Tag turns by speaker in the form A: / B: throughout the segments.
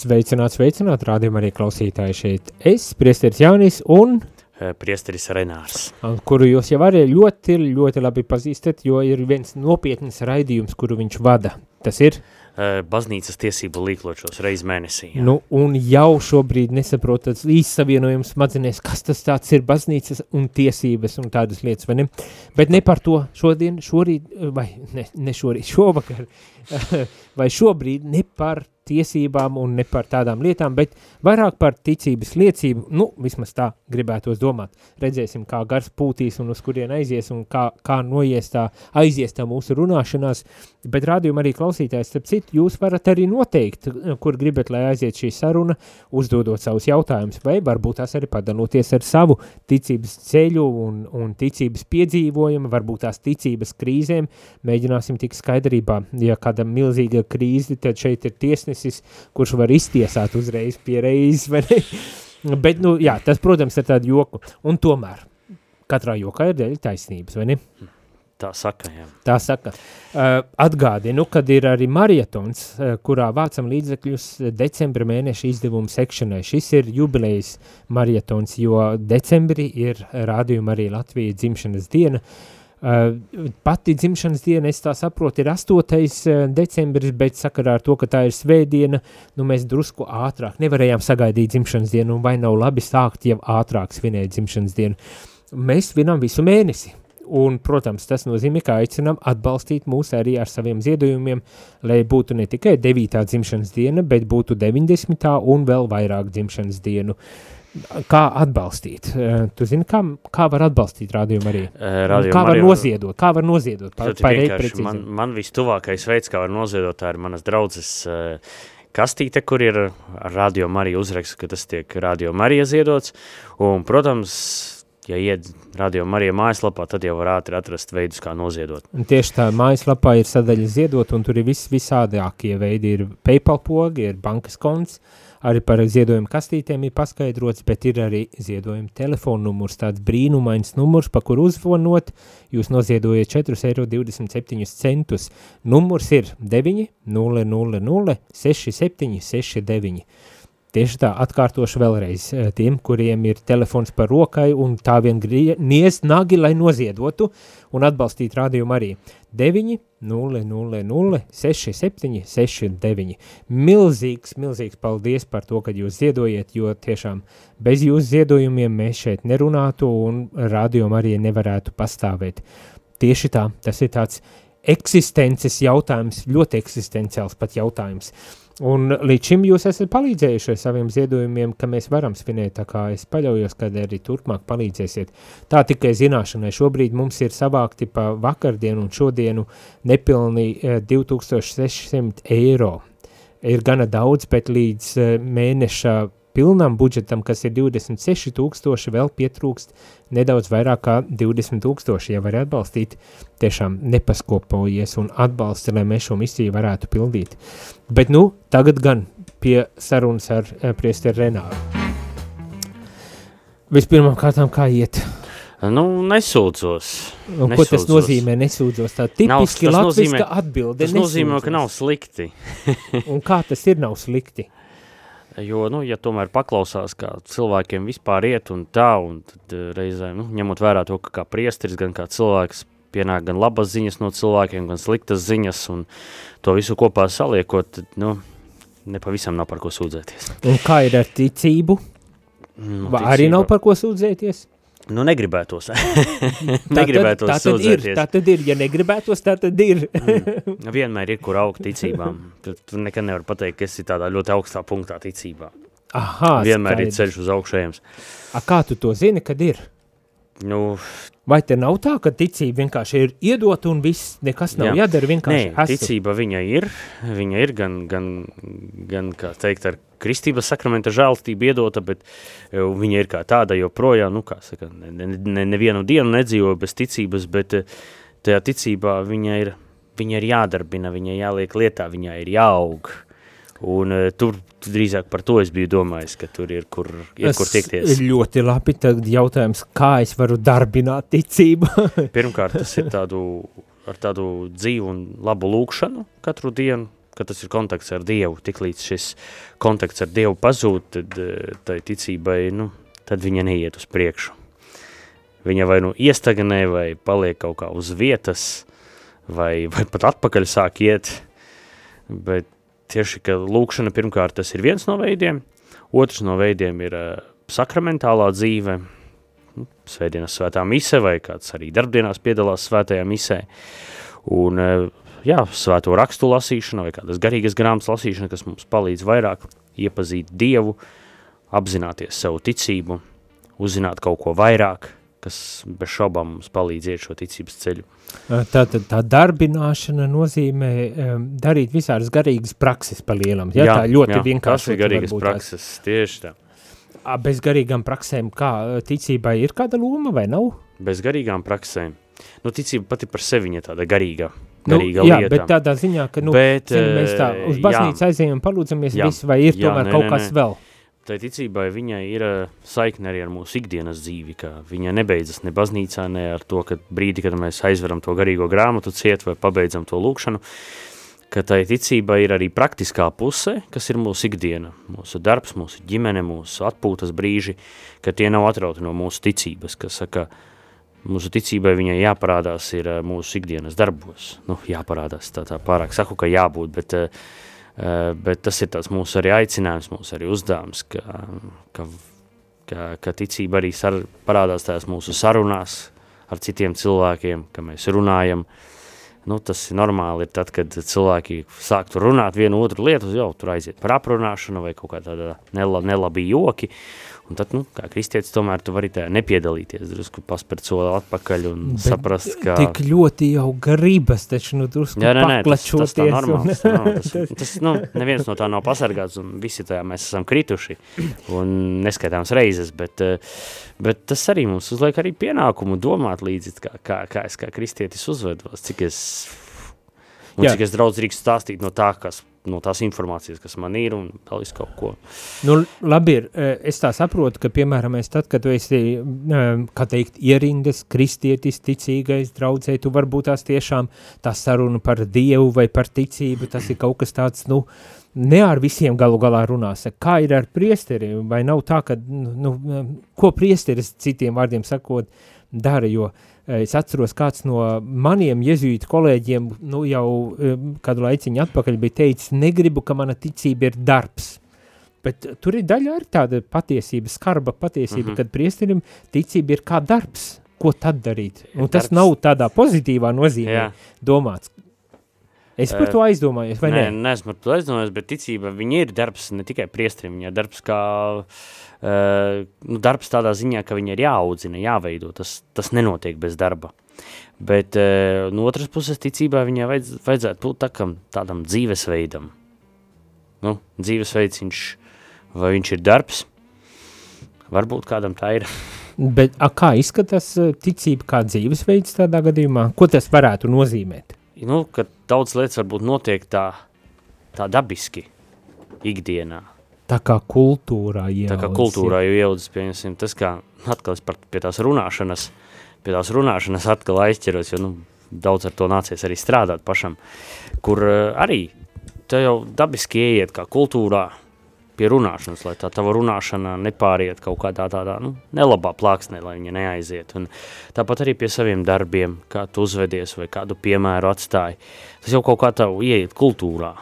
A: Sveicināt, sveicināt, rādījumā arī klausītāji šeit. Es, priesteris Jaunis un...
B: Priesteris Renārs.
A: Kuru jūs jau arī ļoti, ļoti labi pazīstat, jo ir viens nopietns raidījums, kuru viņš vada. Tas ir?
B: Baznīcas tiesību līkločos reiz mēnesī. Jā.
A: Nu, un jau šobrīd nesaprotat īsavienojums smadzenēs, kas tas tāds ir baznīcas un tiesības un tādas lietas, vai ne? Bet ne par to šodien, šorīt, vai ne, ne šorīt, šovakar, vai šobrīd ne par tiesībām un ne par tādām lietām, bet vairāk par ticības liecību, nu, vismaz tā gribētos domāt. Redzēsim, kā gars pūtīs un uz kurien aizies un kā, kā noies tā, aizies tā mūsu runāšanās, bet rādījuma arī klausītājs, starp citu, jūs varat arī noteikt, kur gribat, lai aiziet šī saruna, uzdodot savus jautājumus, vai varbūt tās arī padaloties ar savu ticības ceļu un, un ticības piedzīvojumu, varbūt tās ticības krīzēm, mēģināsim tik skaidrībā, ja kāda milzīga krīze, tad šeit ir tiesnesis, tiesnesis, kurš var iztiesāt uzreiz pie reizes? Bet, nu, jā, tas, protams, ir tādu joku. Un tomēr, katrā jokā ir dēļ taisnības, vai ne?
B: Tā saka, jā.
A: Tā saka. Uh, atgādinu, kad ir arī marietons, uh, kurā vācam līdzekļus decembra mēneša izdevumu sekšanai. Šis ir jubilejas marietons, jo decembrī ir rādījuma arī Latvijas dzimšanas diena. Uh, pati dzimšanas diena, es tā saprotu, ir 8. Uh, decembris, bet sakarā ar to, ka tā ir svētdiena, nu mēs drusku ātrāk nevarējām sagaidīt dzimšanas dienu, vai nav labi sākt jau ātrāk svinēt dzimšanas dienu. Mēs svinām visu mēnesi, un, protams, tas nozīmē, ka aicinām atbalstīt mūs arī ar saviem ziedojumiem, lai būtu ne tikai 9. dzimšanas diena, bet būtu 90. un vēl vairāk dzimšanas dienu. Uh, Kā atbalstīt? Tu zini, kā, kā var atbalstīt rādījumu arī?
B: Rādījumu
A: kā var
B: arī
A: noziedot? Kā var noziedot?
B: Par, par man, man vistuvākais veids, kā var noziedot, tā ir manas draudzes kastīte, kur ir ar Radio Mariju uzraksts, ka tas tiek Radio Marija ziedots. Un, protams, ja iet Radio Marija mājaslapā, tad jau var ātri atrast veidus, kā noziedot.
A: Un tieši tā mājaslapā ir sadaļa ziedot, un tur ir vis, visādākie veidi. Ir PayPal pogi, ir bankas konts, uh, Arī par ziedojumu kastītēm ir paskaidrots, bet ir arī ziedojuma telefona numurs, tāds brīnumains numurs, pa kur uzvanot, jūs noziedojat 4,27 eiro. Numurs ir 9 000 67 69. Tieši tā, atkārtošu vēlreiz eh, tiem, kuriem ir telefons par rokai un tā vien nies nagi, lai noziedotu un atbalstītu rādījumu arī. 9 0 0 0 6 7 6 9. Milzīgs, milzīgs paldies par to, ka jūs ziedojiet, jo tiešām bez jūsu ziedojumiem mēs šeit nerunātu un rādījumu arī nevarētu pastāvēt. Tieši tā, tas ir tāds eksistences jautājums, ļoti eksistenciāls pat jautājums. Un līdz šim jūs esat palīdzējuši ar saviem ziedojumiem, ka mēs varam svinēt, tā kā es paļaujos, ka arī turpmāk palīdzēsiet. Tā tikai zināšanai, šobrīd mums ir savākti pa vakardienu un šodienu nepilni 2600 eh, eiro. Ir gana daudz, bet līdz eh, mēneša pilnam budžetam, kas ir 26 tūkstoši, vēl pietrūkst nedaudz vairāk kā 20 tūkstoši, ja var atbalstīt, tiešām nepaskopojies un atbalsti, lai mēs šo misiju varētu pildīt. Bet nu, tagad gan pie sarunas ar eh, priesteri Renāru. Vispirmām kārtām, kā iet?
B: Nu, nesūdzos.
A: Un, ko tas nozīmē, nesūdzos? Tā tipiski nav, latviska nozīmē, atbilde.
B: Tas nozīmē, ka nav slikti.
A: un kā tas ir nav slikti?
B: Jo, nu, ja tomēr paklausās, kā cilvēkiem vispār iet un tā, un tad eh, reizēm, nu, ņemot vērā to, ka kā priesteris, gan kā cilvēks pienāk gan labas ziņas no cilvēkiem, gan sliktas ziņas, un to visu kopā saliekot, tad, nu, nepavisam nav par ko sūdzēties.
A: Un kā ir ar ticību? Nu, ticība. arī nav par ko sūdzēties?
B: Nu, negribētos. negribētos tā tad, tā tad ir,
A: tā tad ir, ja negribētos, tā tad ir.
B: mm. Vienmēr ir, kur augt ticībām. Tu nekad nevar pateikt, ka esi tādā ļoti augstā punktā ticībā.
A: Aha,
B: Vienmēr skaidrs. ir ceļš uz augšējums.
A: A, kā tu to zini, kad ir?
B: Nu,
A: Vai te nav tā, ka ticība vienkārši ir iedot un viss, nekas nav jā. jādara, vienkārši
B: Nē, esmu. ticība viņa ir, viņa ir gan, gan, gan, kā teikt, ar kristības sakramenta žēlstību iedota, bet e, viņa ir kā tāda joprojām, nu, kā saka, ne, ne, nevienu dienu nedzīvo bez ticības, bet e, tajā ticībā viņa ir, viņa ir jādarbina, viņa jāliek lietā, viņa ir jāaug. Un uh, tur drīzāk par to es biju domājis, ka tur ir kur, ir, es, kur tiekties.
A: Ļoti labi, tad jautājums, kā es varu darbināt ticību?
B: Pirmkārt, tas ir tādu, ar tādu dzīvu un labu lūkšanu katru dienu, ka tas ir kontakts ar Dievu. Tiklīdz šis kontakts ar Dievu pazūd, tad uh, tai ticībai, nu, tad viņa neiet uz priekšu. Viņa vai nu iestagnē, vai paliek kaut kā uz vietas, vai, vai pat atpakaļ sāk iet, bet tieši, ka lūkšana pirmkārt tas ir viens no veidiem, otrs no veidiem ir uh, sakramentālā dzīve, nu, svētdienas svētā mise, vai kāds arī darbdienās piedalās svētajā misē, un uh, jā, svēto rakstu lasīšana, vai kādas garīgas grāmatas lasīšana, kas mums palīdz vairāk iepazīt Dievu, apzināties savu ticību, uzzināt kaut ko vairāk, kas bez šaubām mums palīdz iet šo ticības ceļu.
A: Tā, tā, tā darbināšana nozīmē um, darīt visādas garīgas prakses pa lielam. Ja? Jā, tā ļoti jā, vienkārši.
B: Tas ir garīgas prakses, tieši tā.
A: Bez garīgām praksēm, kā ticībai ir kāda loma vai nav?
B: Bez garīgām praksēm. Nu, ticība pati par sevi ir tāda garīga. Garīga
A: nu, jā,
B: lieta.
A: bet tādā ziņā, ka nu, bet, zini, mēs tā uz baznīcu aizējam un palūdzamies jā, visu, vai ir jā, tomēr nē, kaut nē, kas nē. vēl?
B: tai ticībai viņai ir uh, saikne arī ar mūsu ikdienas dzīvi, ka viņa nebeidzas ne baznīcā, ne ar to, ka brīdi, kad mēs aizveram to garīgo grāmatu ciet vai pabeidzam to lūkšanu, ka tai ticībai ir arī praktiskā puse, kas ir mūsu ikdiena, mūsu darbs, mūsu ģimene, mūsu atpūtas brīži, ka tie nav atrauti no mūsu ticības, kas saka, mūsu ticībai viņai jāparādās ir uh, mūsu ikdienas darbos. Nu, jāparādās, tā, tā pārāk saku, ka jābūt, bet uh, Eh, bet tas ir tāds mūsu arī aicinājums, mūsu arī uzdevums, ka, ka, ka, ka ticība arī sar, parādās tās mūsu sarunās ar citiem cilvēkiem, ka mēs runājam. Nu, tas ir normāli, ir tad, kad cilvēki sāktu runāt vienu otru lietu, jau tur aiziet par aprunāšanu vai kaut kā tāda nelab, nelabi joki, Un tad, nu, kā kristietis, tomēr tu vari tajā nepiedalīties, drusku paspērt soli atpakaļ un Bet saprast, ka...
A: Tik ļoti jau garības, taču, nu, drusku Jā, nē, nē, tas, tas tā
B: normāls, un... no, tas, tas, nu, neviens no tā nav pasargāts, un visi tajā mēs esam krituši, un neskaitāms reizes, bet, eh, bet tas arī mums uzliek arī pienākumu domāt līdzi, kā, kā, kā es kā kristietis uzvedos, cik es, un Jā. cik es draudz rīkst stāstīt no tā, kas no tās informācijas, kas man ir, un vēl visu kaut ko.
A: Nu, labi ir, e, es tā saprotu, ka, piemēram, es tad, kad tu esi, e, kā teikt, ierindas, kristietis, ticīgais, draudzē, tu varbūt tās tiešām tā saruna par Dievu vai par ticību, tas ir kaut kas tāds, nu, ne ar visiem galu galā runās. Kā ir ar priesteri, vai nav tā, ka, nu, nu ko priesteris citiem vārdiem sakot dara, jo uh, Es atceros, kāds no maniem jezuītu kolēģiem nu, jau kādu laiciņu atpakaļ bija teicis, negribu, ka mana ticība ir darbs. Bet tur ir daļa arī tāda patiesība, skarba patiesība, mm -hmm. kad priesterim ticība ir kā darbs. Ko tad darīt? Un tas darbs. nav tādā pozitīvā nozīmē Jā. domāts. Es par to aizdomājos, vai nē? Nē,
B: neesmu par to aizdomājos, bet ticība, viņa ir darbs ne tikai priestrim, viņa darbs kā uh, nu, darbs tādā ziņā, ka viņi ir jāaudzina, jāveido, tas, tas nenotiek bez darba. Bet uh, no otras puses ticībā viņai vajadz, vajadzētu būt takam, tādam dzīvesveidam. Nu, dzīvesveids, viņš, vai viņš ir darbs, varbūt kādam tā ir.
A: Bet a, kā izskatās ticība kā dzīvesveids tādā gadījumā? Ko tas varētu nozīmēt?
B: Nu, ka daudz lietas varbūt notiek tā, tā dabiski ikdienā
A: Tā kā kultūrā
B: ieaudzis. Tā kā kultūrā jau ieaudzis, pieņemsim, tas kā atkal es par, pie tās runāšanas, pie tās runāšanas atkal aizķeros, jo, nu, daudz ar to nācies arī strādāt pašam, kur uh, arī te jau dabiski ieiet kā kultūrā pie runāšanas, lai tā tava runāšana nepāriet kaut kādā tādā, nu, nelabā plāksnē, lai viņa neaiziet. Un tāpat arī pie saviem darbiem, kā tu uzvedies vai kādu piemēru atstāji. Tas jau kaut kā tavu ieiet kultūrā,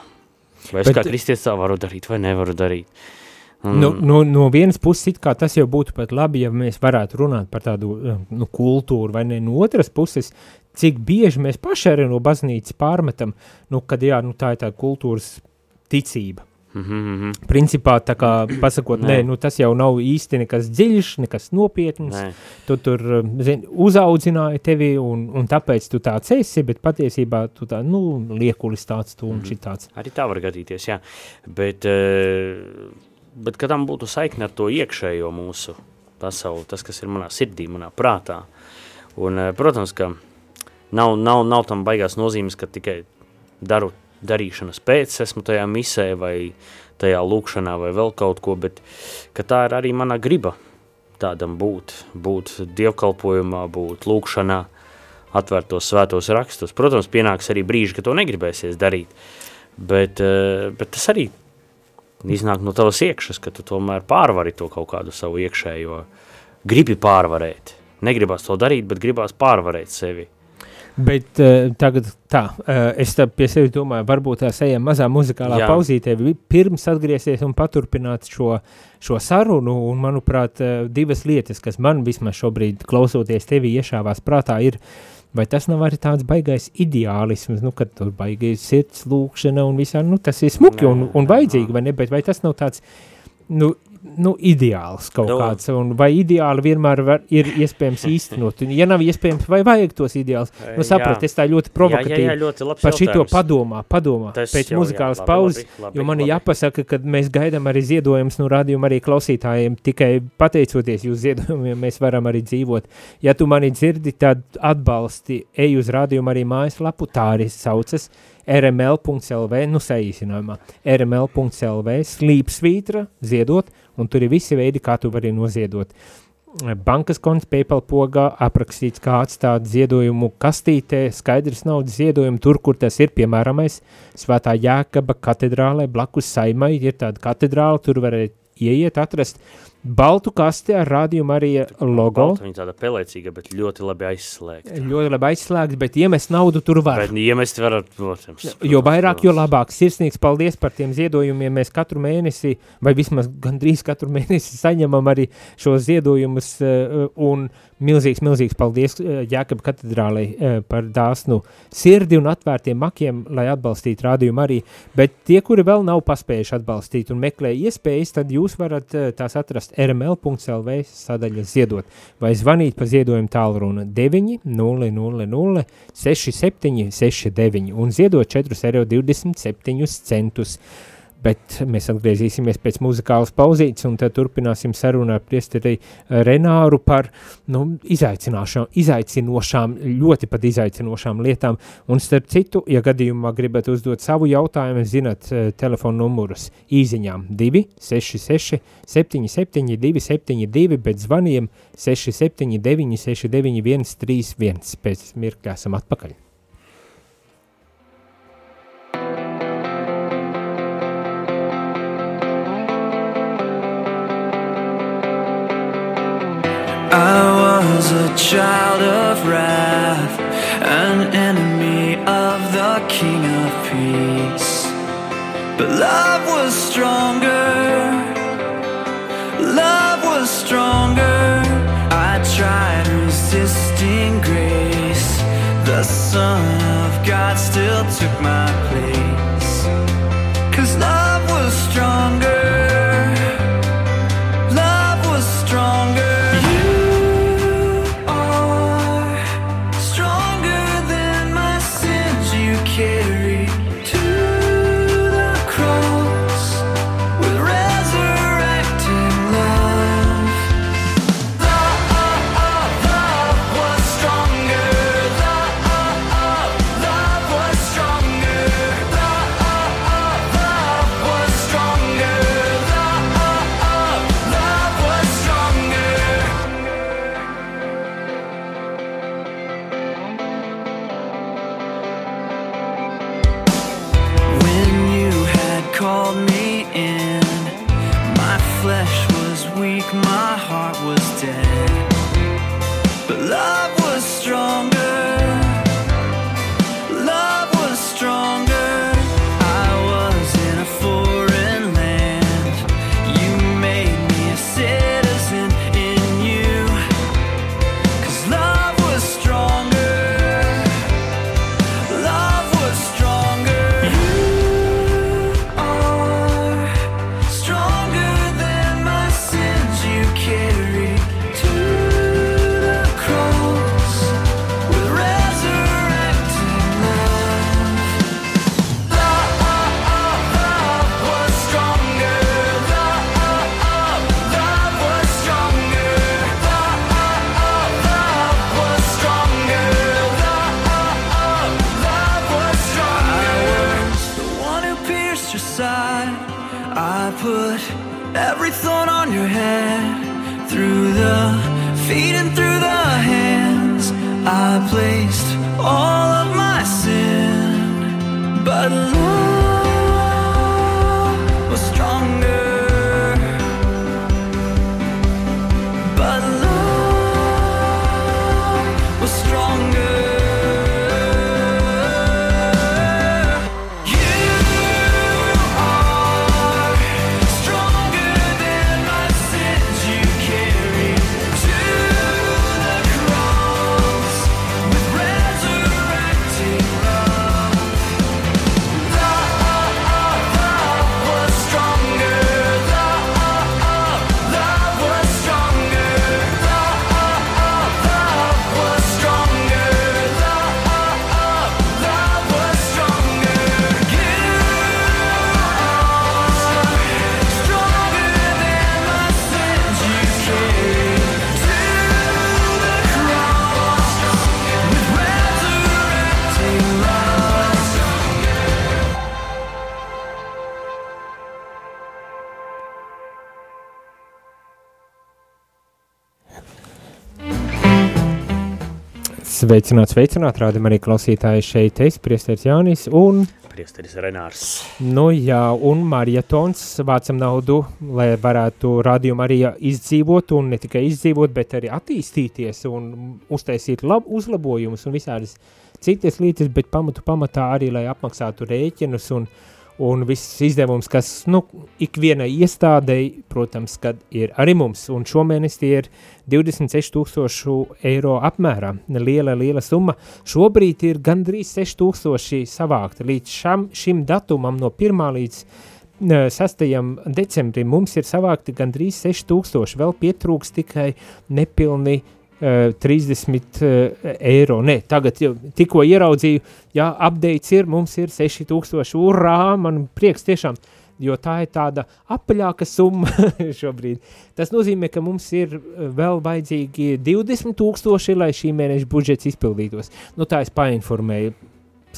B: Vai es Bet, kā kristietis tā varu darīt vai nevaru darīt?
A: Un... Nu, no, no vienas puses, tas jau būtu pat labi, ja mēs varētu runāt par tādu eh, nu, kultūru, vai ne? No otras puses, cik bieži mēs paši arī no baznīcas pārmetam, nu, kad jā, nu, tā ir tā kultūras ticība. Mm -hmm. Principā, tā kā pasakot, nē, nu, tas jau nav īsti nekas dziļš, nekas nopietns. Nē. Tu tur zin, uzaudzināji tevi, un, un tāpēc tu tāds esi, bet patiesībā tu tā, nu, liekulis tāds tu un mm -hmm. šitāds.
B: Arī tā var gadīties, jā. Bet, uh, bet kad tam būtu saikne ar to iekšējo mūsu pasauli, tas, kas ir manā sirdī, manā prātā. Un, uh, protams, ka nav, nav, nav tam baigās nozīmes, ka tikai daru darīšanas pēc esmu tajā misē vai tajā lūkšanā vai vēl kaut ko, bet ka tā ir arī mana griba tādam būt, būt dievkalpojumā, būt lūkšanā, atvērt tos svētos rakstus. Protams, pienāks arī brīži, ka to negribēsies darīt, Bet, uh, bet tas arī iznāk no tavas iekšas, ka tu tomēr pārvari to kaut kādu savu iekšējo, gribi pārvarēt. Negribas to darīt, bet gribas pārvarēt sevi.
A: Bet uh, tagad tā, uh, es tā pie sevis domāju, varbūt tās ejam mazā muzikālā Jā. pauzītē, pirms atgriezties un paturpināt šo, šo sarunu, un manuprāt, uh, divas lietas, kas man vismaz šobrīd klausoties tevi iešāvās prātā, ir, vai tas nav arī tāds baigais ideālisms, nu, kad tur baigais sirds lūkšana un visā, nu, tas ir smuki nē, un, un vajadzīgi, vai ne, bet vai tas nav tāds, nu, nu, ideāls kaut. Nu. kāds, un vai ideāli vienmēr var, ir iespējams īstenot, un ja nav iespējams, vai vajag tos ideāls, nu saprat, es tā ļoti provokatīvi jā, jā, jā, ļoti par šito padomā, padomā, Tas pēc muzikālas pauzes, jo man ir jāpasaka, ka mēs gaidām arī ziedojumus no rādījuma arī klausītājiem, tikai pateicoties jūs ziedojumiem, mēs varam arī dzīvot. Ja tu mani dzirdi, tad atbalsti, ej uz rādījumu arī mājaslapu, tā arī saucas, rml.lv, nu saīsinājumā, rml.lv, slīpsvītra, ziedot, un tur ir visi veidi, kā tu vari noziedot. Bankas konts PayPal pogā aprakstīts, kā atstāt ziedojumu kastītē, skaidrs naudas ziedojumu tur, kur tas ir, piemēramais, Svētā Jākaba katedrālē, blakus saimai ir tāda katedrāla, tur varēt ieiet, atrast baltu kasti ar rādījumu arī logo.
B: Balta, viņa tāda pelēcīga, bet ļoti labi aizslēgta.
A: Ļoti labi aizslēgta, bet iemest naudu tur var. Bet
B: iemest var, protams.
A: jo vairāk, jo labāk. Sirsnīgs paldies par tiem ziedojumiem. Mēs katru mēnesi, vai vismaz gandrīz katru mēnesi saņemam arī šos ziedojumus uh, un milzīgs, milzīgs paldies uh, Jākab katedrālei uh, par dāsnu sirdi un atvērtiem makiem, lai atbalstītu rādījumu arī. Bet tie, kuri vēl nav paspējuši atbalstīt un meklē iespējas, tad jūs varat tās atrast atrast rml.lv sadaļa ziedot. Vai zvanīt pa ziedojumu tālruna 9 000 67 69 un ziedot 4,27 centus bet mēs atgriezīsimies pēc muzikālas pauzītes un tad turpināsim sarunu ar priesteri Renāru par nu, izaicinošām, ļoti pat izaicinošām lietām. Un starp citu, ja gadījumā gribat uzdot savu jautājumu, zinat eh, telefonu numurus īziņām 266 77 272, bet zvaniem 679 691 31. Pēc mirkļa esam atpakaļ. Was a child of wrath, an enemy of the King of Peace. But love was stronger, love was stronger. I tried resisting grace, the Son of God still took my place. I put every thorn on your head through the feet and through the hands. I placed all of my sin, but love. Sveicināt, sveicināt, rādam arī klausītāji šeit, es, priesteris Jānis un...
B: Priesteris Renārs.
A: Nu jā, un marietons vācam naudu, lai varētu rādījumu arī izdzīvot, un ne tikai izdzīvot, bet arī attīstīties un uztaisīt lab, uzlabojumus un visādas citas lietas, bet pamatu pamatā arī, lai apmaksātu rēķinus un uh, un viss izdevums, kas, nu, ikvienai iestādei, protams, kad ir arī mums, un šomēnes tie ir 26 tūkstošu eiro apmērā, liela, liela summa. Šobrīd ir gandrīz 6 tūkstoši savākta. Līdz šam, šim datumam no 1. līdz 6. decembrim mums ir savākti gandrīz 6 tūkstoši, vēl pietrūks tikai nepilni 30 uh, eiro. Nē, tagad jau tikko ieraudzīju, jā, updates ir, mums ir 6000, urā, man prieks tiešām, jo tā ir tāda apaļāka summa šobrīd. Tas nozīmē, ka mums ir vēl vajadzīgi 20 tūkstoši, lai šī mēneša budžets izpildītos. Nu, tā es painformēju,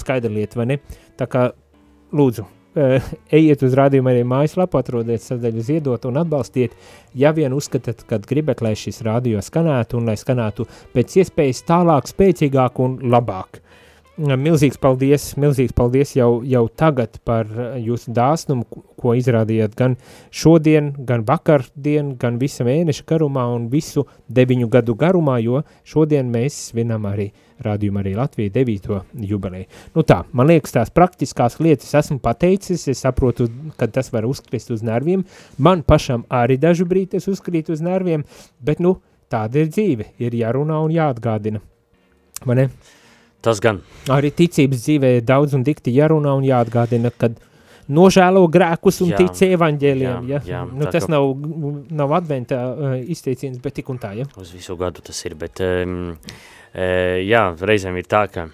A: skaidra lieta, vai ne? Tā kā, lūdzu, ejiet uz rādījumu arī mājaslapu, atrodiet sadaļu ziedot un atbalstiet, ja vien uzskatāt, ka gribat, lai šis rādio skanētu un lai skanētu pēc iespējas tālāk, spēcīgāk un labāk. Milzīgs paldies, milzīgs paldies jau, jau tagad par jūsu dāsnumu, ko izrādījāt gan šodien, gan vakardien, gan visa mēneša garumā un visu deviņu gadu garumā, jo šodien mēs svinam arī rādījumu arī Latviju 9. jubileju. Nu tā, man liekas, tās praktiskās lietas esmu pateicis, es saprotu, ka tas var uzkrist uz nerviem, man pašam arī dažu brīdi es uzkrīt uz nerviem, bet nu, tāda ir dzīve, ir jārunā un jāatgādina, vai ne?
B: Tas gan.
A: Arī ticības dzīvē daudz un dikti jārunā un jāatgādina, kad nožēlo grēkus un jā, tic evaņģēliem. Jā, ja? jā, nu, tas ka... nav, nav adventa uh, izteiciens, bet tik un tā, ja?
B: Uz visu gadu tas ir, bet um, uh, jā, reizēm ir tā, ka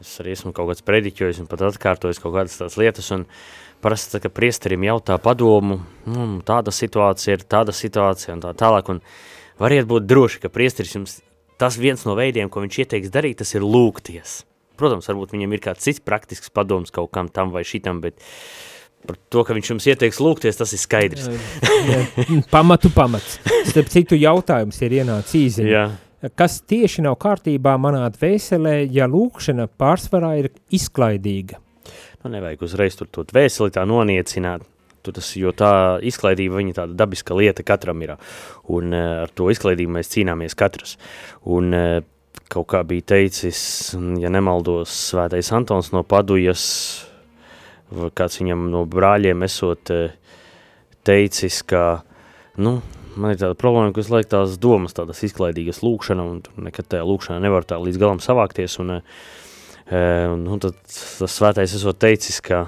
B: es arī esmu kaut kāds prediķojis un pat atkārtojis kaut kādas tās lietas, un parasti, tā, ka priesterim jautā padomu, nu, tāda situācija ir, tāda situācija un tā tālāk, un variet būt droši, ka priesteris jums tas viens no veidiem, ko viņš ieteiks darīt, tas ir lūgties. Protams, varbūt viņam ir kāds cits praktisks padoms kaut kam tam vai šitam, bet par to, ka viņš jums ieteiks lūgties, tas ir skaidrs.
A: Pamatu pamats. Starp citu jautājums ir ienācis īziņa. Jā. Kas tieši nav kārtībā manā dvēselē, ja lūkšana pārsvarā ir izklaidīga?
B: Nu, nevajag uzreiz tur to dvēseli tā noniecināt. Tu tas, jo tā izklaidība, viņa tāda dabiska lieta katram ir, un uh, ar to izklaidību mēs cīnāmies katrs. Un uh, kaut kā bija teicis, ja nemaldos, svētais Antons no Padujas, kāds viņam no brāļiem esot uh, teicis, ka, nu, man ir tāda problēma, ka es laik tās domas, tādas izklaidīgas lūkšana, un nekad tajā lūkšanā nevar tā līdz galam savākties, un, un, un tad tas svētais esot teicis, ka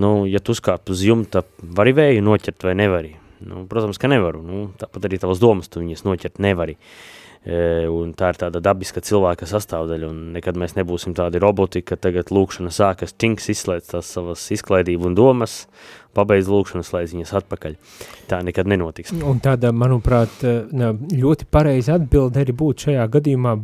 B: nu, ja tu uzkāp uz jumta, vari vēju noķert vai nevari? Nu, protams, ka nevaru. Nu, tāpat arī tavas domas tu viņas noķert nevari. E, tā ir tāda dabiska cilvēka sastāvdaļa, un nekad mēs nebūsim tādi roboti, ka tagad lūkšana sākas tinks izslēdz tās savas izklaidību un domas, pabeidz lūkšanu, slēdz viņas atpakaļ. Tā nekad nenotiks.
A: Un tāda, manuprāt, ļoti pareiza atbilde arī būtu šajā gadījumā,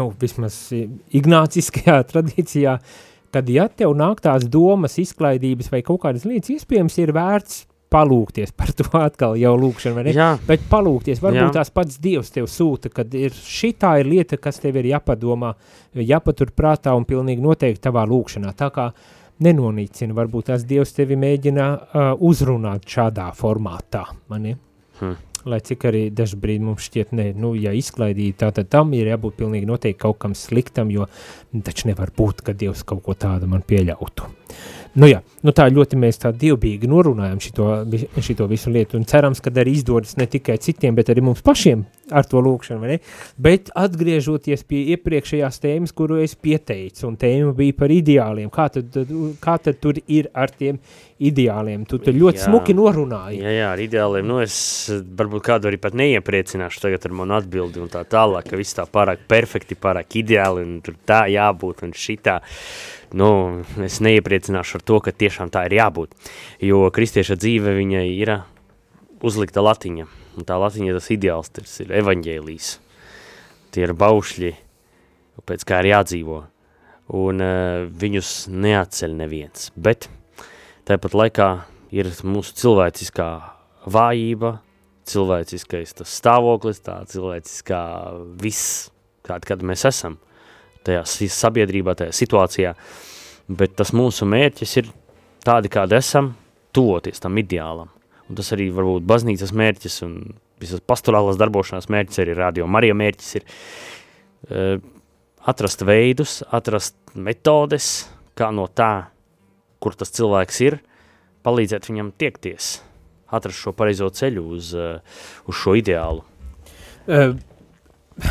A: nu, vismaz ignāciskajā tradīcijā, uh, tad, ja tev nāk tās domas, izklaidības vai kaut kādas lietas, iespējams, ir vērts palūkties par to atkal jau lūkšanu, vai ne? Jā. Bet palūkties, varbūt Jā. tās pats Dievs tev sūta, kad ir šitā ir lieta, kas tev ir jāpadomā, jāpatur prātā un pilnīgi noteikti tavā lūkšanā. Tā kā nenonīcina, varbūt tās Dievs tevi mēģina uh, uzrunāt šādā formātā, mani? Hmm lai cik arī dažbrīd mums šķiet, ne, nu, ja izklaidīt, tātad tam ir jābūt pilnīgi noteikti kaut kam sliktam, jo taču nevar būt, ka Dievs kaut ko tādu man pieļautu. Nu jā, nu tā ļoti mēs tā divbīgi norunājam šito, šito visu lietu un cerams, ka arī izdodas ne tikai citiem, bet arī mums pašiem ar to lūkšanu, vai ne? Bet atgriežoties pie iepriekšējās tēmas, kuru es pieteicu, un tēma bija par ideāliem, kā tad, kā tad tur ir ar tiem ideāliem? Tu tur ļoti jā. smuki norunāji.
B: Jā, jā, ar ideāliem, nu es varbūt kādu arī pat neiepriecināšu tagad ar manu atbildi un tā tālāk, ka viss tā pārāk perfekti, pārāk ideāli un tur tā jābūt un šitā nu, es neiepriecināšu ar to, ka tiešām tā ir jābūt, jo kristieša dzīve viņai ir uzlikta latiņa, un tā latiņa tas ideāls, tas ir evaņģēlīs, tie ir baušļi, pēc kā ir jādzīvo, un uh, viņus neatceļ neviens, bet tāpat laikā ir mūsu cilvēciskā vājība, cilvēciskais tas stāvoklis, tā cilvēciskā viss, kāda, kad mēs esam, tajā sabiedrībā, tajā situācijā, bet tas mūsu mērķis ir tādi, kādi esam, tuvoties tam ideālam. Un tas arī varbūt baznīcas mērķis un visas pastorālās darbošanās mērķis arī radio Marija mērķis ir uh, atrast veidus, atrast metodes, kā no tā, kur tas cilvēks ir, palīdzēt viņam tiekties, atrast šo pareizo ceļu uz, uh, uz šo ideālu.
A: Uh,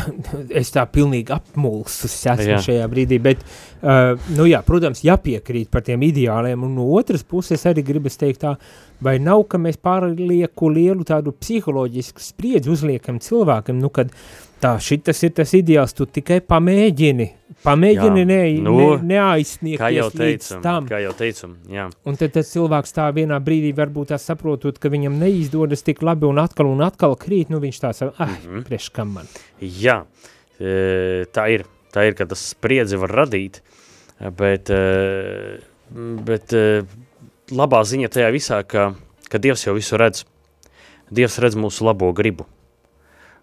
A: es tā pilnīgi apmulsus esmu jā. šajā brīdī, bet, uh, nu jā, protams, jāpiekrīt par tiem ideāliem, un no otras puses arī gribas teikt tā, vai nav, ka mēs pārlieku lielu tādu psiholoģisku spriedzi uzliekam cilvēkam, nu, kad tā, šitas ir tas ideāls, tu tikai pamēģini, pamēģini jā, ne, nu, ne, neaizsniegties līdz tam.
B: Kā jau teicam, jā.
A: Un tad tas cilvēks tā vienā brīdī varbūt tā saprotot, ka viņam neizdodas tik labi un atkal un atkal krīt, nu viņš tā saka, ah, mm -hmm. priekš kam man.
B: Jā, e, tā ir, tā ir, ka tas spriedzi var radīt, bet, e, bet e, labā ziņa tajā visā, ka, ka Dievs jau visu redz. Dievs redz mūsu labo gribu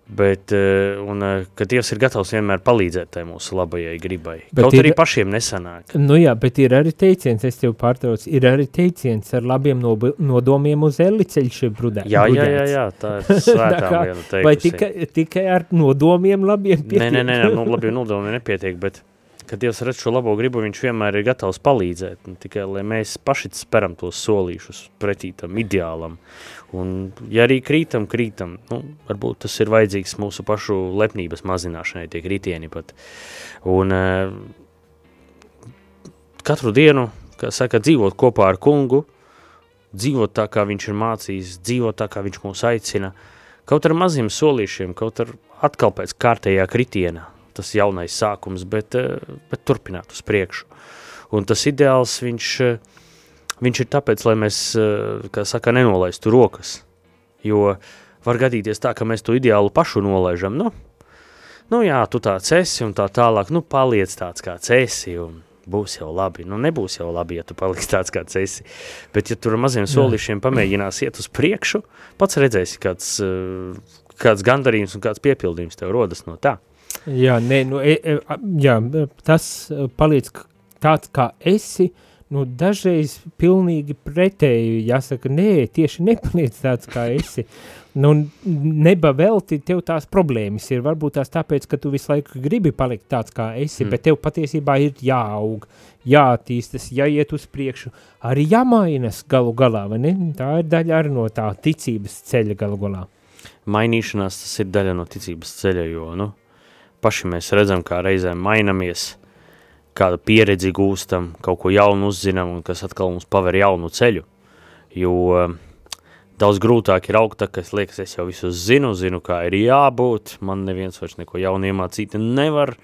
B: bet eh, un, eh, ka Dievs ir gatavs vienmēr palīdzēt tai mūsu labajai gribai. Bet Kaut ir, arī pašiem nesanāk.
A: Nu jā, bet ir arī teiciens, es tev pārtraucu, ir arī teiciens ar labiem nodomiem uz elli ceļš ir brudē.
B: Jā, jā, jā, jā, tā ir svētā viena teikusi.
A: Vai tikai, tikai ar nodomiem labiem pietiek?
B: Nē, nē, nē, nu, labiem nodomiem nepietiek, bet kad Dievs redz šo labo gribu, viņš vienmēr ir gatavs palīdzēt, tikai lai mēs paši speram tos solīšus pretī tam ideālam. Un, ja arī krītam, krītam, nu, varbūt tas ir vajadzīgs mūsu pašu lepnības mazināšanai, tie kritieni pat. Un uh, katru dienu, kā saka, dzīvot kopā ar kungu, dzīvot tā, kā viņš ir mācījis, dzīvot tā, kā viņš mūs aicina, kaut ar maziem solīšiem, kaut ar atkal pēc kārtējā kritiena, tas jaunais sākums, bet, uh, bet turpināt uz priekšu. Un tas ideāls, viņš uh, viņš ir tāpēc, lai mēs, eh, kā saka, nenolaistu rokas. Jo var gadīties tā, ka mēs to ideālu pašu nolaižam. Nu, nu jā, tu tāds esi un tā tālāk, nu paliec tāds kāds esi un būs jau labi. Nu nebūs jau labi, ja tu paliksi tāds kāds esi. Bet ja tur maziem solīšiem pamēģinās iet uz priekšu, pats redzēsi kāds, eh, kāds gandarījums un kāds piepildījums tev rodas no tā.
A: Jā, nē, nu, e, e, jā, tas eh, paliec tāds kā esi, uh, nu, dažreiz pilnīgi pretēji jāsaka, nē, tieši nepaliec tāds, kā esi. Nu, neba velti tev tās problēmas ir, varbūt tās tāpēc, ka tu visu laiku gribi palikt tāds, kā esi, mm. bet tev patiesībā ir jāaug, jāattīstas, jāiet uz priekšu, arī jāmainas galu galā, vai ne? Tā ir daļa arī no tā ticības ceļa galu galā.
B: Mainīšanās tas ir daļa no ticības ceļa, jo, nu, paši mēs redzam, kā reizēm mainamies, kādu pieredzi gūstam, kaut ko jaunu uzzinām un kas atkal mums paver jaunu ceļu. Jo eh, daudz grūtāk ir augt, kas liekas, es jau visu zinu, zinu, kā ir jābūt, man neviens vairs neko jaunu iemācīt nevar.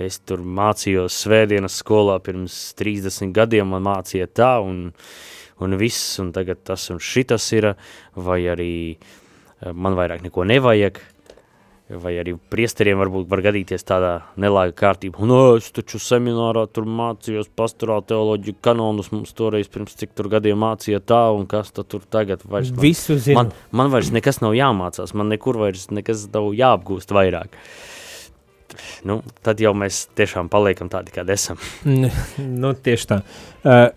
B: Es tur mācījos svētdienas skolā pirms 30 gadiem, man mācīja tā un, un viss, un tagad tas un šitas ir, vai arī eh, man vairāk neko nevajag vai arī priesteriem varbūt var gadīties tādā nelāga kārtība. Un, es taču seminārā tur mācījos pastorālu teoloģiju kanonus, mums toreiz pirms cik tur gadiem mācīja tā, un kas tad tur tagad vairs
A: man, Visu zinu.
B: Man, man vairs nekas nav jāmācās, man nekur vairs nekas nav jāapgūst vairāk. Uh, nu, tad jau mēs tiešām paliekam tādi, kādi esam.
A: nu, tieši tā. Uh,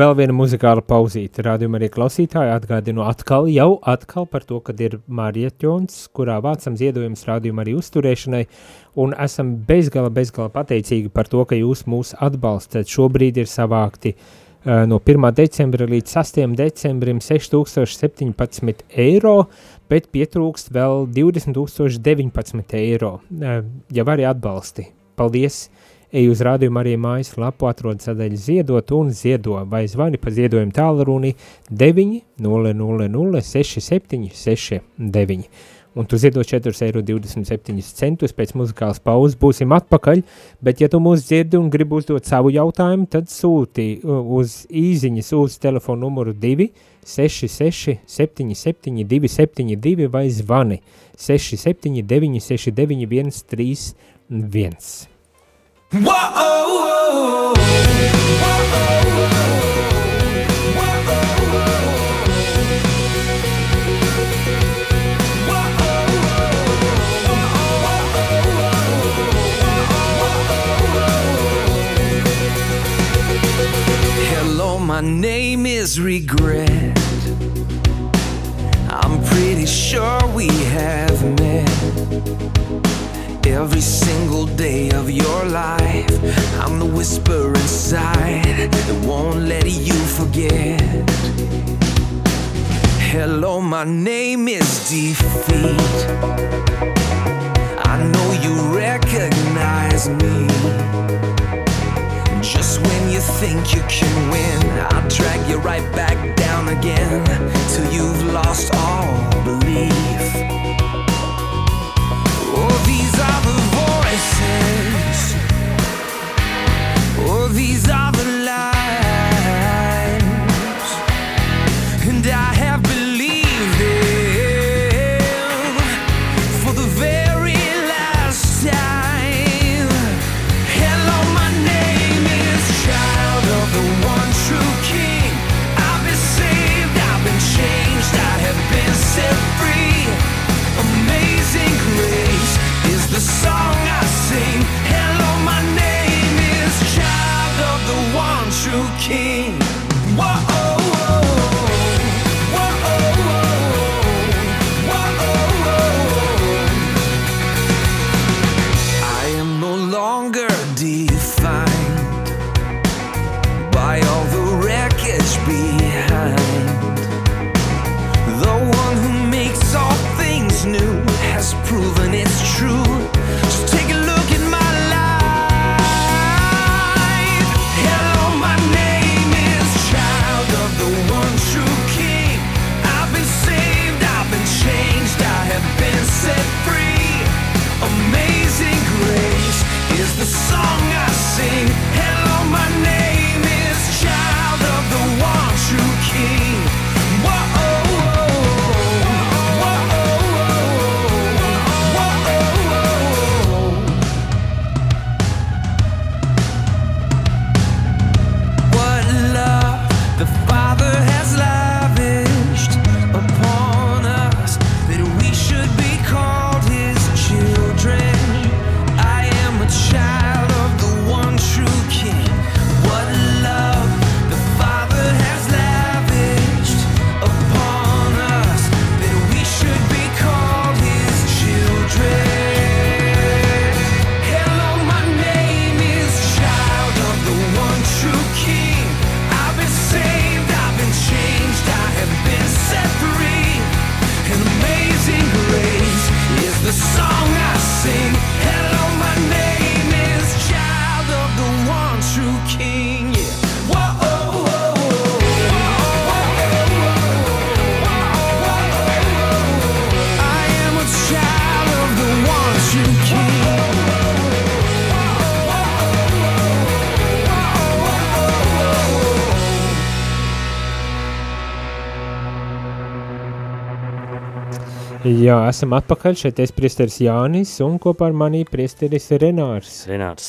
A: vēl viena muzikāla pauzīte. Rādījuma arī klausītāji atgādinu atkal, jau atkal par to, kad ir Marieķons, kurā vācam ziedojumus rādījuma arī uzturēšanai, un esam bezgala, bezgala pateicīgi par to, ka jūs mūs atbalstat. Šobrīd ir savākti uh, no 1. decembra līdz 6. decembrim 6017 eiro, bet pietrūkst vēl 20,019 eiro. Ja vari atbalsti, paldies! Ej uz rādījumu arī mājas lapu, atrod sadaļu ziedot un ziedo. Vai zvani pa ziedojumu tālruni 9 000 67 69 un tu ziedo 4,27 eiro pēc muzikālas pauzes, būsim atpakaļ, bet ja tu mūs dzirdi un gribi uzdot savu jautājumu, tad sūti uz īziņas uz telefonu numuru 2 66, 77, 272 vai zvani 679, 691, 31. Wow, wow, wow, wow, wow.
C: my name is regret. I'm pretty sure we have met. Every single day of your life, I'm the whisper inside that won't let you forget. Hello, my name is Defeat. I know you recognize me. Just you think you can win, I'll drag you right back down again till you've lost all belief. Oh, these are the voices. Oh, these are the lies.
A: Jā, esam atpakaļ. Šeit es priesteris Jānis un kopā ar mani priesteris Renārs.
B: Renārs.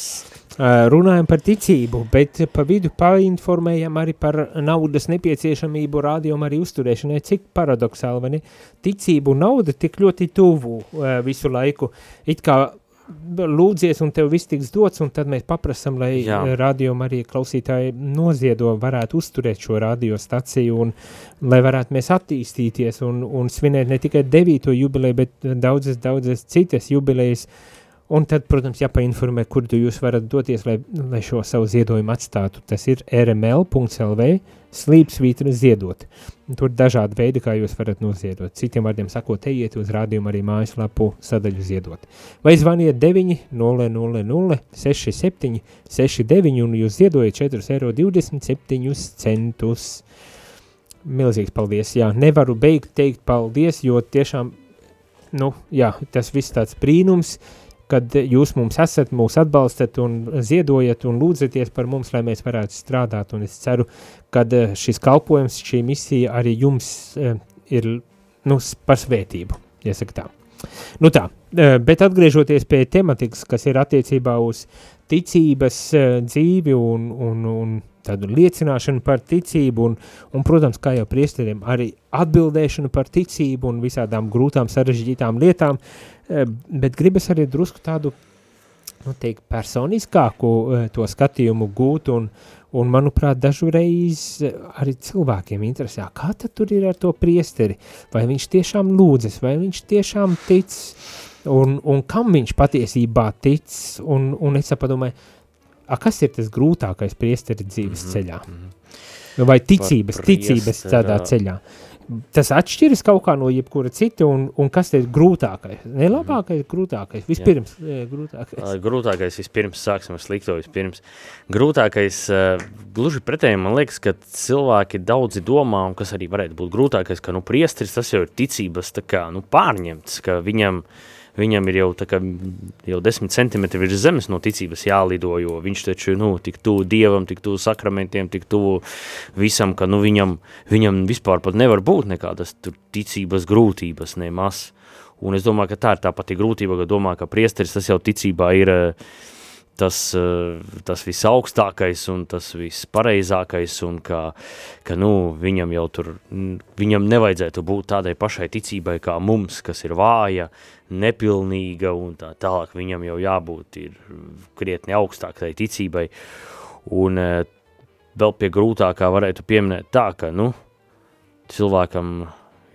A: Uh, runājam par ticību, bet pa vidu painformējam arī par naudas nepieciešamību rādījumu arī uzturēšanai. Cik paradoxāli, vai ne? Ticību un nauda tik ļoti tuvu uh, visu laiku. It kā lūdzies un tev viss tiks dots, un tad mēs paprasam, lai rādījumu arī klausītāji noziedo, varētu uzturēt šo radiostaciju un lai varētu mēs attīstīties un, un svinēt ne tikai devīto jubileju, bet daudzas, daudzas citas jubilejas, Un tad, protams, jāpainformē, kur tu jūs varat doties, lai, lai šo savu ziedojumu atstātu. Tas ir rml.lv slīpsvītra ziedot. Tur ir dažādi veidi, kā jūs varat noziedot. Citiem vārdiem sakot, ejiet uz rādījumu arī mājaslapu sadaļu ziedot. Vai zvaniet 9 000 67 69 un jūs ziedojat 4,27 eiro. Milzīgs paldies. Jā, nevaru beigt teikt paldies, jo tiešām, nu, jā, tas viss tāds brīnums, kad jūs mums esat, mūs atbalstat un ziedojat un lūdzaties par mums, lai mēs varētu strādāt. Un es ceru, ka šis kalpojums, šī misija arī jums uh, ir nu, par svētību, iesaka tā. Nu tā, uh, bet atgriežoties pie tematikas, kas ir attiecībā uz ticības dzīvi un, un, un tādu liecināšanu par ticību un, un protams, kā jau priesteriem, arī atbildēšanu par ticību un visādām grūtām sarežģītām lietām, uh, bet gribas arī drusku tādu nu, teikt, personiskāku uh, to skatījumu gūt un, un manuprāt, dažreiz arī cilvēkiem interesē, kā tad tur ir ar to priesteri, vai viņš tiešām lūdzas, vai viņš tiešām tic, un, un kam viņš patiesībā tic, un, un es padomāju, a, kas ir tas grūtākais priesteri dzīves
B: Mhm,
A: ceļā?
B: mhm.
A: Vai ticības,
B: Par
A: ticības tādā ceļā? Tas atšķiras kaut kā no jebkura cita, un, un kas ir grūtākais? Ne labākais, grūtākais, vispirms eh, grūtākais.
B: Grūtākais vispirms, sāksim ar slikto vispirms. Grūtākais, gluži pretēji, man liekas, ka cilvēki daudzi domā, un kas arī varētu būt grūtākais, ka, nu, priesteris tas jau ir ticības, kā, nu, pārņemts, ka viņam, viņam ir jau kā, jau desmit centimetri virs zemes no ticības jālido, jo viņš taču, nu, tik tuvu Dievam, tik tuvu sakramentiem, tik tuvu visam, ka, nu, viņam, viņam vispār pat nevar būt nekādas tur ticības grūtības nemaz. Un es domāju, ka tā ir tā pati grūtība, ka domā, ka priesteris tas jau ticībā ir eh, tas, eh, tas visaugstākais un tas vispareizākais un ka, ka nu, viņam jau tur, viņam nevajadzētu būt tādai pašai ticībai kā mums, kas ir vāja, nepilnīga un tā tālāk. Viņam jau jābūt ir krietni augstākai ticībai. Un eh, vēl pie grūtākā varētu pieminēt tā, ka, nu, cilvēkam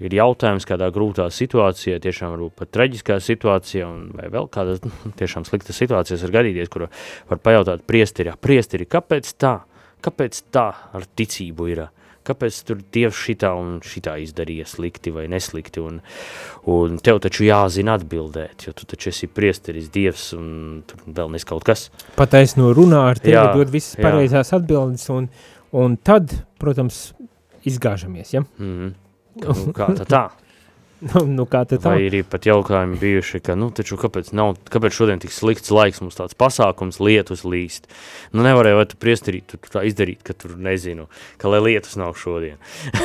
B: ir jautājums, kādā grūtā situācijā, tiešām varbūt pat traģiskā situācijā, un vai vēl kādas tiešām sliktas situācijas var gadīties, kur var pajautāt priesteri, "Ah, priesteri, kāpēc tā? Kāpēc tā ar ticību ir? Kāpēc tur Dievs šitā un šitā izdarīja slikti vai neslikti? Un, un tev taču jāzina atbildēt, jo tu taču esi priesteris Dievs un tur vēl nes kaut kas.
A: Pataisno runā ar tevi,
B: Jā,
A: dod visas pareizās atbildes, un, un tad, protams, izgāžamies, ja?
B: Mm. Ka, nu, kā tā tā?
A: Nu, nu kā tā?
B: Vai arī pat jautājumi bijuši, ka, nu, taču kāpēc, nav, kāpēc šodien tik slikts laiks, mums tāds pasākums, lietus līst? Nu, nevarēja vai tu priesterī tu, tu tā izdarīt, ka tur nezinu, ka lai lietus nav šodien.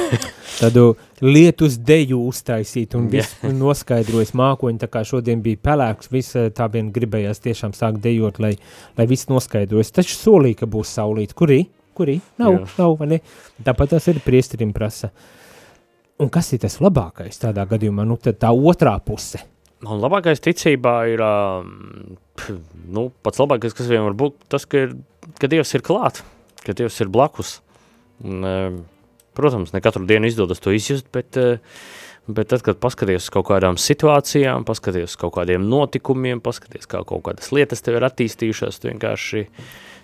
A: Tādu lietus deju uztaisīt un viss noskaidrojas mākoņi, tā kā šodien bija pelēks, viss eh, tā vien gribējās tiešām sākt dejot, lai, lai viss noskaidrojas. Taču solīja, ka būs saulīt. Kurī? Kurī? Nav,
B: Jā.
A: nav, vai ne? Tāpat tas ir priesterim prasa. Un kas ir tas labākais tādā gadījumā? Nu, tad tā otrā puse.
B: Un labākais ticībā ir, pf, nu, pats labākais, kas vien var būt, tas, ka, ir, ka Dievs ir klāt, ka Dievs ir blakus. Un, um, protams, ne katru dienu izdodas to izjust, bet, uh, bet tad, kad paskaties uz kaut kādām situācijām, paskaties uz kaut kādiem notikumiem, paskaties, kā kaut kādas lietas tev ir attīstījušās, tu vienkārši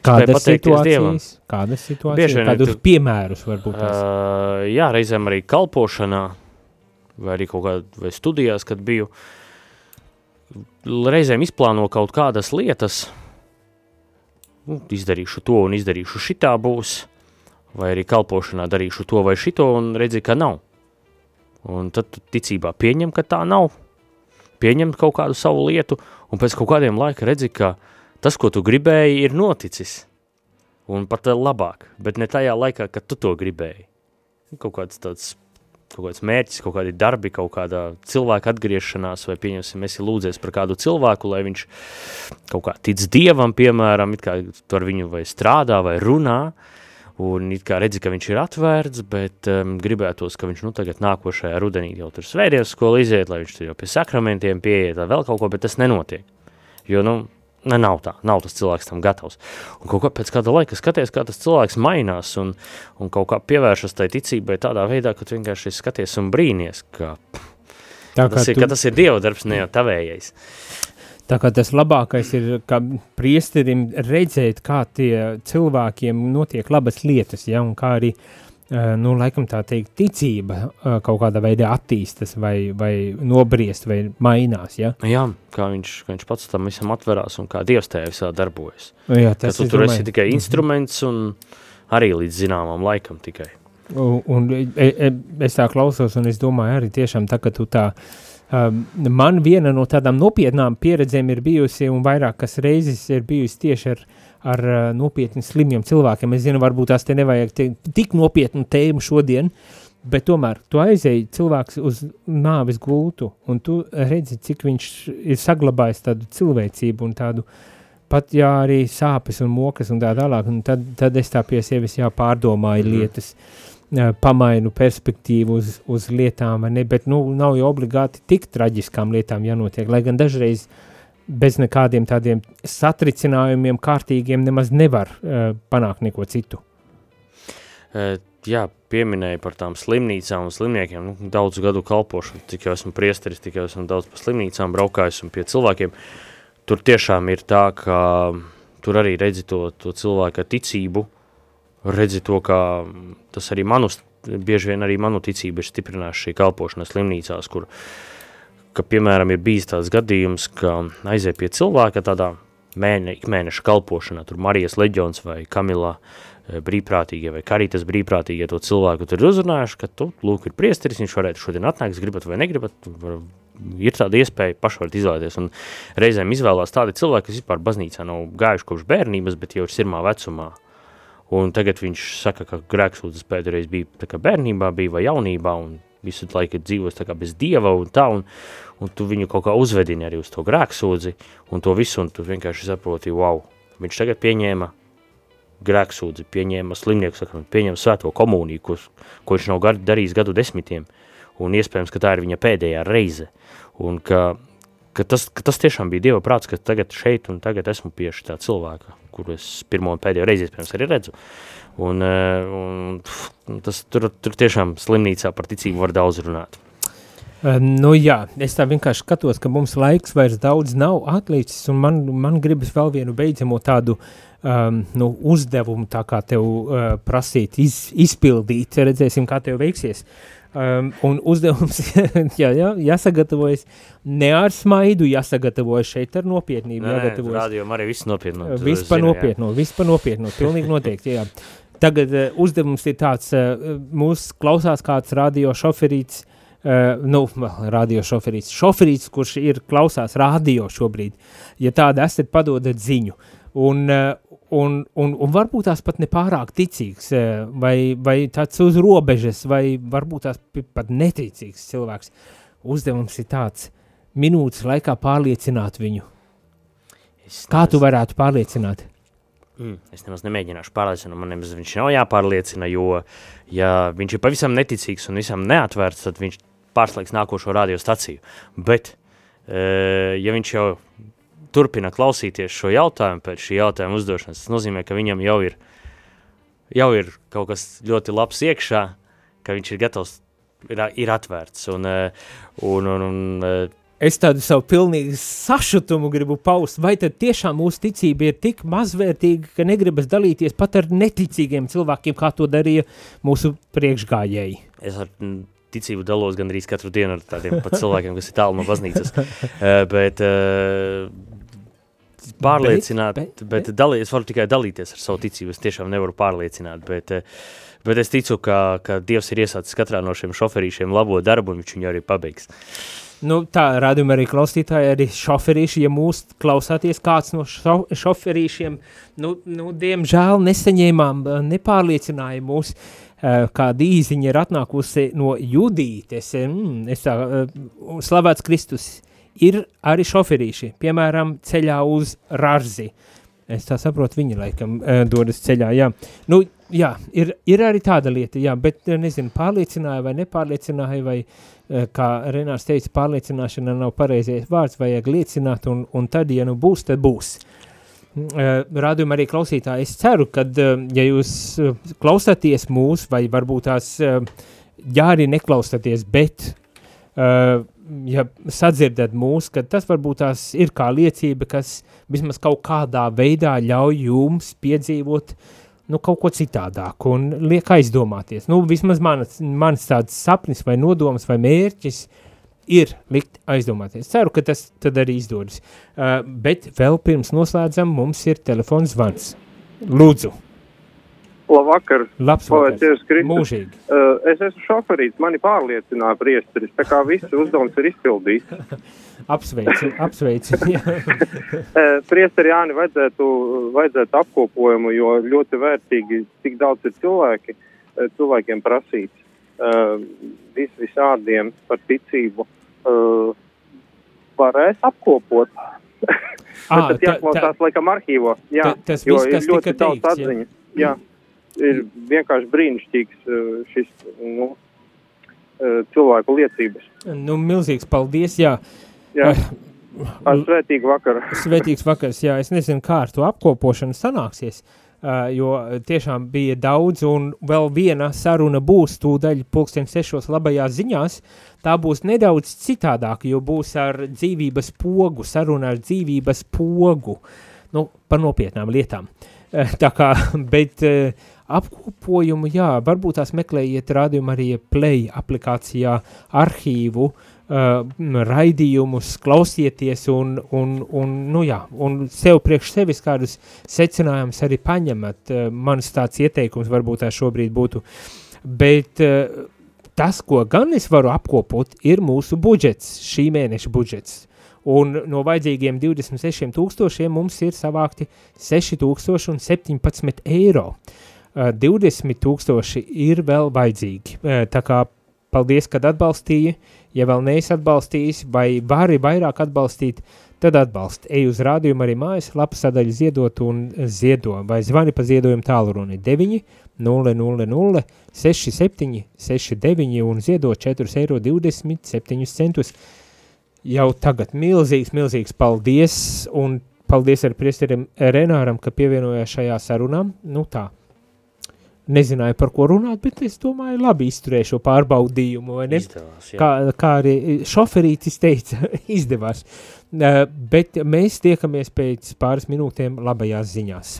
A: Kādas situācijas? Kādas
B: Bieži
A: situācijas?
B: vien
A: Kādus
B: tu-
A: piemērus varbūt tās?
B: Uh, jā, reizēm arī kalpošanā, vai arī kaut kādā vai studijās, kad biju, reizēm izplāno kaut kādas lietas, nu, izdarīšu to un izdarīšu šitā būs, vai arī kalpošanā darīšu to vai šito un redzi, ka nav. Un tad ticībā pieņem, ka tā nav, pieņem kaut kādu savu lietu, un pēc kaut kādiem laika redzi, ka tas, ko tu gribēji, ir noticis. Un pat eh, labāk, bet ne tajā laikā, kad tu to gribēji. Kaut kāds tāds kaut kāds mērķis, kaut kādi darbi, kaut kāda cilvēka atgriešanās, vai pieņemsim, esi lūdzies par kādu cilvēku, lai viņš kaut kā tic Dievam, piemēram, it kā ar viņu vai strādā vai runā, un it kā redzi, ka viņš ir atvērts, bet um, gribētos, ka viņš nu tagad nākošajā rudenī jau tur svētdienas skolu iziet, lai viņš tur jau pie sakramentiem pieiet, vēl kaut ko, bet tas nenotiek. Jo, nu, ne, nav tā, nav tas cilvēks tam gatavs. Un kaut kā pēc kāda laika skaties, kā tas cilvēks mainās un, un kaut kā pievēršas tai ticībai tādā veidā, ka tu vienkārši skaties un brīnies, ka,
A: Tā
B: tas, ir, ka tas ir Dieva darbs, ne jau tavējais.
A: Tā kā tas labākais ir, ka priesterim redzēt, kā tie cilvēkiem notiek labas lietas, ja, un kā arī, eh, nu, laikam tā teikt, ticība eh, kaut kādā veidā attīstas vai, vai nobriest vai mainās, ja.
B: Jā, kā viņš, kā viņš pats tam visam atverās un kā Dievs tajā visā darbojas.
A: Jā,
B: Ka
A: tas
B: tu
A: es
B: tur esi tikai instruments un arī līdz zināmam laikam tikai.
A: Un, un e, e, es tā klausos, un es domāju, arī tiešām tā, ka tu tā. Um, man viena no tādām nopietnām pieredzēm ir bijusi, un vairākas reizes ir bijusi tieši ar, ar uh, nopietni slimiem cilvēkiem. Es zinu, varbūt tās te nevajag te, tik nopietnu tēmu šodien, bet tomēr tu aizēji cilvēks uz nāves gultu, un tu redzi, cik viņš ir saglabājis tādu cilvēcību un tādu pat jā, arī sāpes un mokas un tā tālāk, un tad, tad es tā pie sevis jā, pārdomāju
B: Mhm.
A: mm. lietas, ā, pamainu perspektīvu uz, uz lietām, ne, bet nu, nav jau obligāti tik traģiskām lietām jānotiek, lai gan dažreiz bez nekādiem tādiem satricinājumiem, kārtīgiem, nemaz nevar uh, panākt neko citu.
B: E, jā, pieminēja par tām slimnīcām un slimniekiem, nu, daudz gadu kalpošanu, tik jau esmu priesteris, tik jau esmu daudz pa slimnīcām braukājis un pie cilvēkiem. Tur tiešām ir tā, ka tur arī redzi to, to cilvēka ticību, redzi to, ka tas arī manus, bieži vien arī manu ticību ir stiprinājuši šī kalpošana slimnīcās, kur, ka, piemēram, ir bijis tāds gadījums, ka aiziet pie cilvēka tādā mēne, ikmēneša kalpošanā, tur Marijas leģions vai Kamilā, eh, brīvprātīgie vai karitas brīvprātīgie to cilvēku tur ir uzrunājuši, ka tu, lūk, ir priesteris, viņš varētu šodien atnākt, gribat vai negribat, var, ir tāda iespēja, paši varat izvēlēties, un reizēm izvēlās tādi cilvēki, kas vispār baznīcā nav gājuši kopš bērnības, bet jau ir sirmā vecumā, un tagad viņš saka, ka grēksūdzes pēdējais bija tā kā bērnībā, bija vai jaunībā, un visu laiku dzīvos tā kā bez dieva un tā, un, un tu viņu kaut kā uzvedini arī uz to grēksūdzi, un to visu, un tu vienkārši saproti, wow, viņš tagad pieņēma grēksūdzi, pieņēma slimnieku sakramentu, pieņēma svēto komuniju, ko, ko viņš nav gar, darījis gadu desmitiem, un iespējams, ka tā ir viņa pēdējā reize, un ka, ka, tas, ka tas tiešām bija Dieva prāts, ka tagad šeit un tagad esmu pie šitā cilvēka, kuru es pirmo un pēdējo reizi iespējams arī redzu, un, eh, un tas tur, tur tiešām slimnīcā par ticību var daudz runāt.
A: Nu jā, es tā vienkārši skatos, ka mums laiks vairs daudz nav atlicis, un man, man gribas vēl vienu beidzamo tādu um, nu, uzdevumu, tā kā tev uh, prasīt, iz, izpildīt, redzēsim, kā tev veiksies. Um, un uzdevums, jā, jā, jāsagatavojas ne ar smaidu, jāsagatavojas šeit ar nopietnību, jāgatavojas.
B: rādījumā arī viss nopietno. zini, jā.
A: nopietnu, viss par nopietnu, pilnīgi noteikti, jā. Tagad uh, uzdevums ir tāds, uh, mūs klausās kāds radio šoferīts, uh, nu, vēl radio šoferīts, šoferīts, kurš ir klausās radio šobrīd, ja tāda esat, padodat ziņu. Un, uh, un, un, un varbūt tās pat nepārāk ticīgs, uh, vai, vai tāds uz robežas, vai varbūt tās pat neticīgs cilvēks. Uzdevums ir tāds, minūtes laikā pārliecināt viņu.
B: Es
A: Kā tu varētu pārliecināt?
B: Mm, es nemaz nemēģināšu pārliecināt, man nemaz viņš nav jāpārliecina, jo, ja viņš ir pavisam neticīgs un visam neatvērts, tad viņš pārslēgs nākošo radiostaciju. Bet, e, ja viņš jau turpina klausīties šo jautājumu pēc šī jautājuma uzdošanas, tas nozīmē, ka viņam jau ir, jau ir kaut kas ļoti labs iekšā, ka viņš ir gatavs, ir, ir atvērts. Un, e, un, un, un, e,
A: Es tādu savu pilnīgu sašutumu gribu paust, vai tad tiešām mūsu ticība ir tik mazvērtīga, ka negribas dalīties pat ar neticīgiem cilvēkiem, kā to darīja mūsu priekšgājēji.
B: Es ar ticību dalos gandrīz katru dienu ar tādiem pat cilvēkiem, kas ir tālu no baznīcas. uh, bet uh, pārliecināt,
A: Bet-
B: bet,
A: bet-
B: bet, bet dalī, es varu tikai dalīties ar savu ticību, es tiešām nevaru pārliecināt, bet, uh, bet es ticu, ka, ka Dievs ir iesācis katrā no šiem šoferīšiem labo darbu, un viņš viņu arī pabeigs.
A: Nu, tā rādījuma arī klausītāji, arī šoferīši, ja mūs klausāties kāds no šo, šoferīšiem, nu, nu, diemžēl nesaņēmām, eh, nepārliecināja mūs, eh, kāda īziņa ir atnākusi no judītes, mm, es tā, eh, slavēts Kristus, ir arī šoferīši, piemēram, ceļā uz Rarzi. Es tā saprotu, viņi laikam uh, dodas ceļā, jā. Nu, jā, ir, ir arī tāda lieta, jā, bet, nezinu, pārliecināja vai nepārliecināja, vai, eh, kā Renārs teica, pārliecināšana nav pareizais vārds, vajag liecināt, un, un tad, ja nu būs, tad būs. Uh, Rādījumā arī klausītāji, es ceru, ka, uh, ja jūs uh, klausāties mūs, vai varbūt tās, uh, arī neklausāties, bet uh, ja sadzirdat mūs, ka tas varbūt tās ir kā liecība, kas vismaz kaut kādā veidā ļauj jums piedzīvot nu, kaut ko citādāku un liek aizdomāties. Nu, vismaz mans, mans tāds sapnis vai nodoms vai mērķis ir likt aizdomāties. Ceru, ka tas tad arī izdodas. Uh, bet vēl pirms noslēdzam, mums ir telefons zvans. Lūdzu,
D: Labvakar,
A: labs vakars. Mūžīgi.
D: Uh, es esmu šoferīts, mani pārliecināja priesteris, tā kā viss uzdevums ir izpildīts.
A: Apsveicu, apsveicu.
D: Uh, priesteri Jāni vajadzētu, vajadzētu apkopojumu, jo ļoti vērtīgi, cik daudz ir cilvēki, uh, cilvēkiem prasīts uh, vis visādiem par ticību. Uh, varēs apkopot.
A: Ā,
D: Bet tad jāklausās laikam arhīvo. Jā,
A: ta- tas viss, kas tika teikts, jā.
D: Jā, ir vienkārši brīnišķīgs uh, šis nu, uh, cilvēku liecības.
A: Nu, milzīgs paldies, jā.
D: Jā.
A: Eh,
D: Ar svētīgu vakaru.
A: Svētīgs vakars, jā, es nezinu, kā ar to apkopošanu sanāksies, jo tiešām bija daudz, un vēl viena saruna būs tūdaļ pulksten sešos labajās ziņās, tā būs nedaudz citādāka, jo būs ar dzīvības pogu, saruna ar dzīvības pogu, nu, par nopietnām lietām. Tā kā, bet apkopojumu, jā, varbūt tās meklējiet rādījumu arī Play aplikācijā arhīvu, uh, raidījumus, klausieties un, un, un, nu jā, un sev priekš sevis kādus secinājumus arī paņemat. Uh, mans tāds ieteikums varbūt tā šobrīd būtu. Bet uh, tas, ko gan es varu apkopot, ir mūsu budžets, šī mēneša budžets. Un no vajadzīgiem 26 tūkstošiem mums ir savākti 6017 eiro. Uh, 20 tūkstoši ir vēl vajadzīgi. Uh, tā kā paldies, kad atbalstīji. Ja vēl neesi atbalstījis vai vari vairāk atbalstīt, tad atbalst. Ej uz rādījumu arī mājas, lapas sadaļu ziedot un ziedo. Vai zvani pa ziedojumu tālruni 9 0 0 0 6 7 6 9 un ziedo 4 eiro 27 centus. Jau tagad milzīgs, milzīgs paldies un paldies ar priesterim Renāram, ka pievienojās šajā sarunā. Nu tā, nezināju, par ko runāt, bet es domāju, labi izturēju šo pārbaudījumu, vai ne?
B: Izdevās, jā.
A: Kā, kā arī šoferītis teica, izdevās. Uh, bet mēs tiekamies pēc pāris minūtēm labajās ziņās.